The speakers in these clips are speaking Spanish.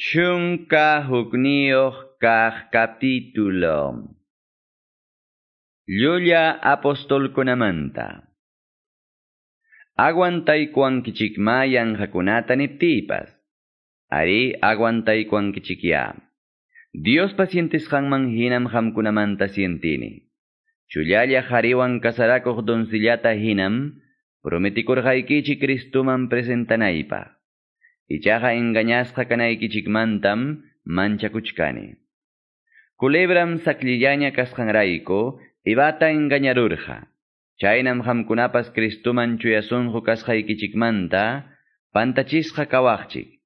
Chunka hukniyoh kah capítulo. Llulla apostol kunamanta. Aguantay kwan kichikmayan hakunata niptipas. Ari aguantay kwan kichikya. Dios pacientes hangman hinam hamkunamanta sientini. Chullalla hariwan kasarakoh doncillata hinam, prometikurhaykichi Kristuman presentanaypa. Ichaqa engañasqa kanaykichikmantam manchakuchkani. Culebram saklillaña kasqanrayku, ibata engañarurqa. Chaynam hamkunapas Kristuman chuyasunqu kasqaykichikmanta, pantachisqa kawaqchik.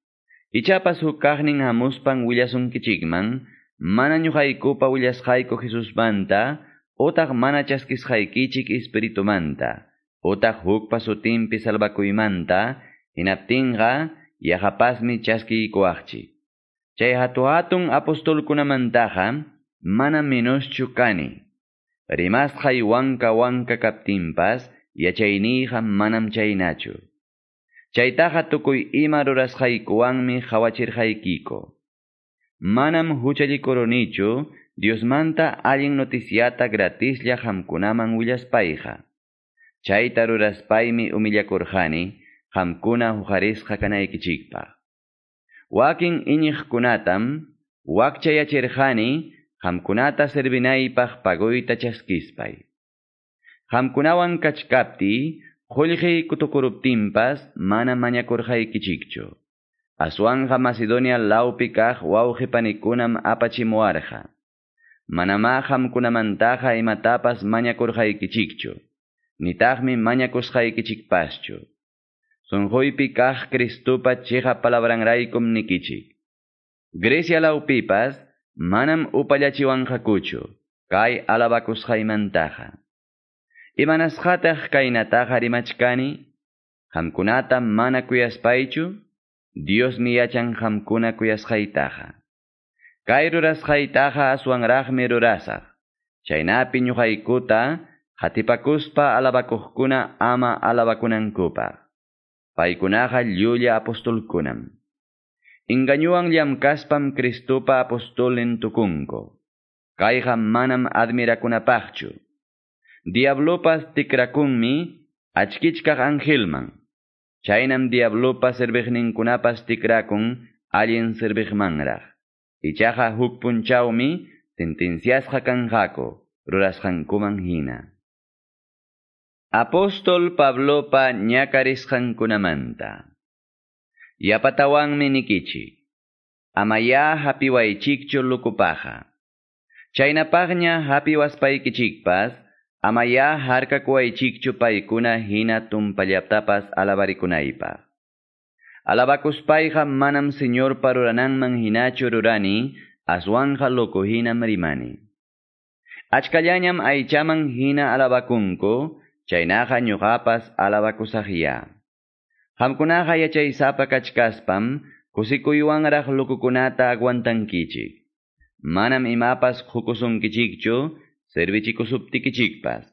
Ichapas huk kaqnin hamuspan willasunkichikman, mana ñuqaykupa willasqayku Jesusmanta, utaq mana chaskisqaykichik Espiritumanta, utaq hukpa sutinpi salvakuymanta, hinaptinqa, yahapasmi chaskiykuwaqchi. Chay hatu hatun apostolkunamantaqa mana menoschu kani. Rimasqay wanka wanka kaptinpas yachayniyqa manam chaynachu. Chaytaqa tukuy ima rurasqaykuwanmi hawachirqaykiko. Manam huchallikurunichu Diosmanta allin noticiata gratislla hamkunaman willaspayqa. Chayta ruraspaymi umillakurqani, qamkuna huqarisqa kanaykichikpaq. Wakin iñiqkunatam wakchayachirqani qamkunata servinaypaq paguyta chaskispay. Qamkunawan kachkapti qullqiy kutukuruptinpas mana mañakurqaykichikchu. Aswanja Macedonia lawpi kaq wawqipanikunam apachimuwarqa. Manama qamkunamantaqa imatapas mañakurqaykichikchu. Nitaqmi mañakusqaykichikpaschu. Sonjoipi kah Cristupa chiha palabranraykum nikichi. Grecia laupipas, manam upallachiwanhakuchu, kay hatah kai nataja rimachkani, hamkunata mana kuyas paichu? Dios niyachan hamkuna kuyas haitaja. Kay rurashaytaha aswanraqmi rurasaq. Chaynapi ñuqaykuta, hatipakuspa alabakuhkuna ama alabakunankupaq. Paykunaqa llulla apostolkunam. Engañuwan llamkaspam Cristupa apostolin tukunko. Kayqa manam admirakunapaqchu. Diablopas tikrakunmi achkichkaq angelman. Chaynam diablopa serviqninkunapas tikrakun allin serviqmanraq. Ichaqa huk punchawmi sentenciasqa kanqaku rurasqankuman hina. Apóstol Pablopa ñakarisqankunamanta. Yapatawanmi nikichi. Amaya hapiwaychikchu lukupaja. Chaynapaqña hapiwaspaykichikpas, amaya harkakuwaychikchu paykuna hina tumpallaptapas alabarikunaypaq. Alabakuspayqa manam señor parurananman hinachu rurani, aswanja lokuhinam rimani. Achkallañam hina alabakunku, chaynaqa ñuqapas alabakusaqya. Qamkunaqa yachaysapa kachkaspam kusikuywanraq lukukunata aguantankichik. Manam imapas hukusunkichikchu servichikusuptikichikpas,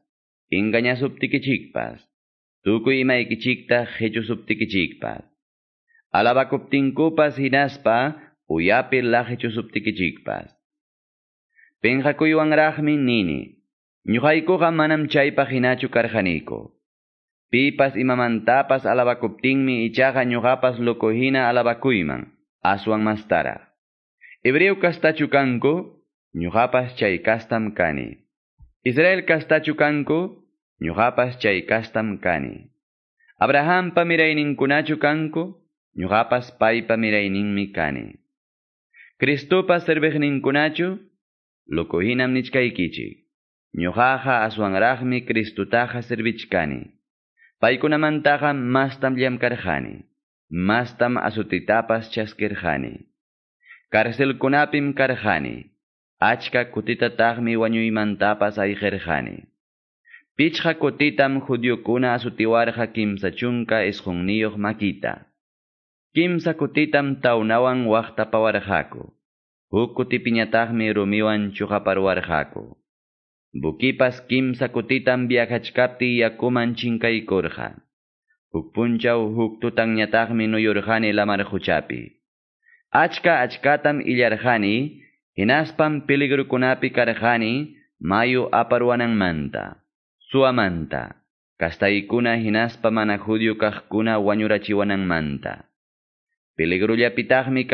engañasuptikichikpas, tukuy imaykichikta qhechusuptikichikpas. Alabakuptinkupas hinaspa uyapi laqhechusuptikichikpas. Penqakuywanraqmi nini. Ñuqaykuqa manam chaypaq hinachu karqaniku. Pipas imamantapas alabakuptinmi ichaqa ñuqapas lokuhina alabakuyman, aswan mastara. Hebreo kastachu kanku, ñuqapas chay kastam kani. Israel kastachu kanku, ñuqapas chay kastam kani. Abrahampa mirayninkunachu kanku, ñuqapas paypa mirayninmi kani. Cristopa serviqninkunachu, lokuhinam nichkaykichik. Ñuqaqa aswanraqmi Cristutaqa servichkani. Paykunamantaqa mastam llamkarqani. Mastam asutitapas chaskirqani. Karcelkunapim karqani. Achka kutitataqmi wañuymantapas ayqirqani. Pichqa kutitam judiokuna asutiwarqa kimsa chunka isqunniyuq makita. Kimsa kutitam tawnawan waqtapawarqaku. Huk kutipiñataqmi rumiwan chuqaparwarqaku. Bukipas kimsa kutitam viajachkapti yakuman chinkaykurqa. Huk punchaw huk tutanñataqmi lamar huchapi. Achka achkatam illarjani, hinaspam peligrukunapi karjani, mayu aparwananmanta, suamanta, kastaykuna hinaspa mana judío kaqkuna wañurachiwananmanta. Peligrullapitaqmi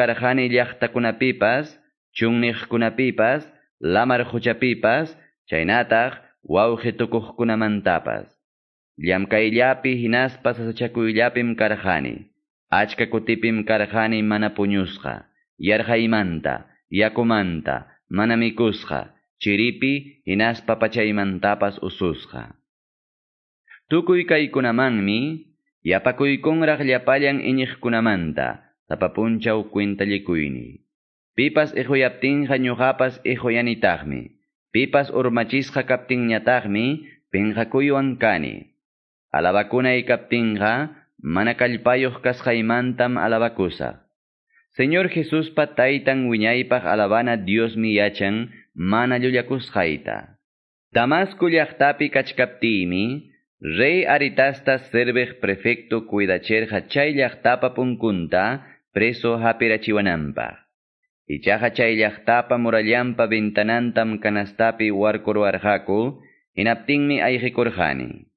llaqtakunapipas, chunniqkunapipas, lamar huchapipas, chaynataq wawqi tukuqkunamantapas. Llamkayllapi hinaspa sasachakuyllapim karjani. Achka kutipim karjani mana puñusqa, yarhaymanta, yakumanta, mana mikusqa, chiripi hinaspa pachaymantapas ususqa. Tukuy kaykunamanmi, yapakuykunraq llapallan iñiqkunamanta, tapapunchaw kwintallikuyni. Pipas iquyaptinqa ñuqapas iquyanitaqmi. Pipas urmachisqa kaptinñataqmi pinqakuywan kani. Alabakunay kaptinqa mana kallpayuq kasqaymantam alabakusaq. Señor Jesuspa taytan wiñaypaq alabana Diosmi yachan mana llullakusqayta. Damasco llaqtapi kachkaptiymi, Rey Aritasta serveq prefecto cuidacherqa chay punkunta preso hapirachiwananpaq. Ichaqa chayllaqtapa murallampa vintanantam kanastapi warkur arhaku, inaptingmi aihikurhani.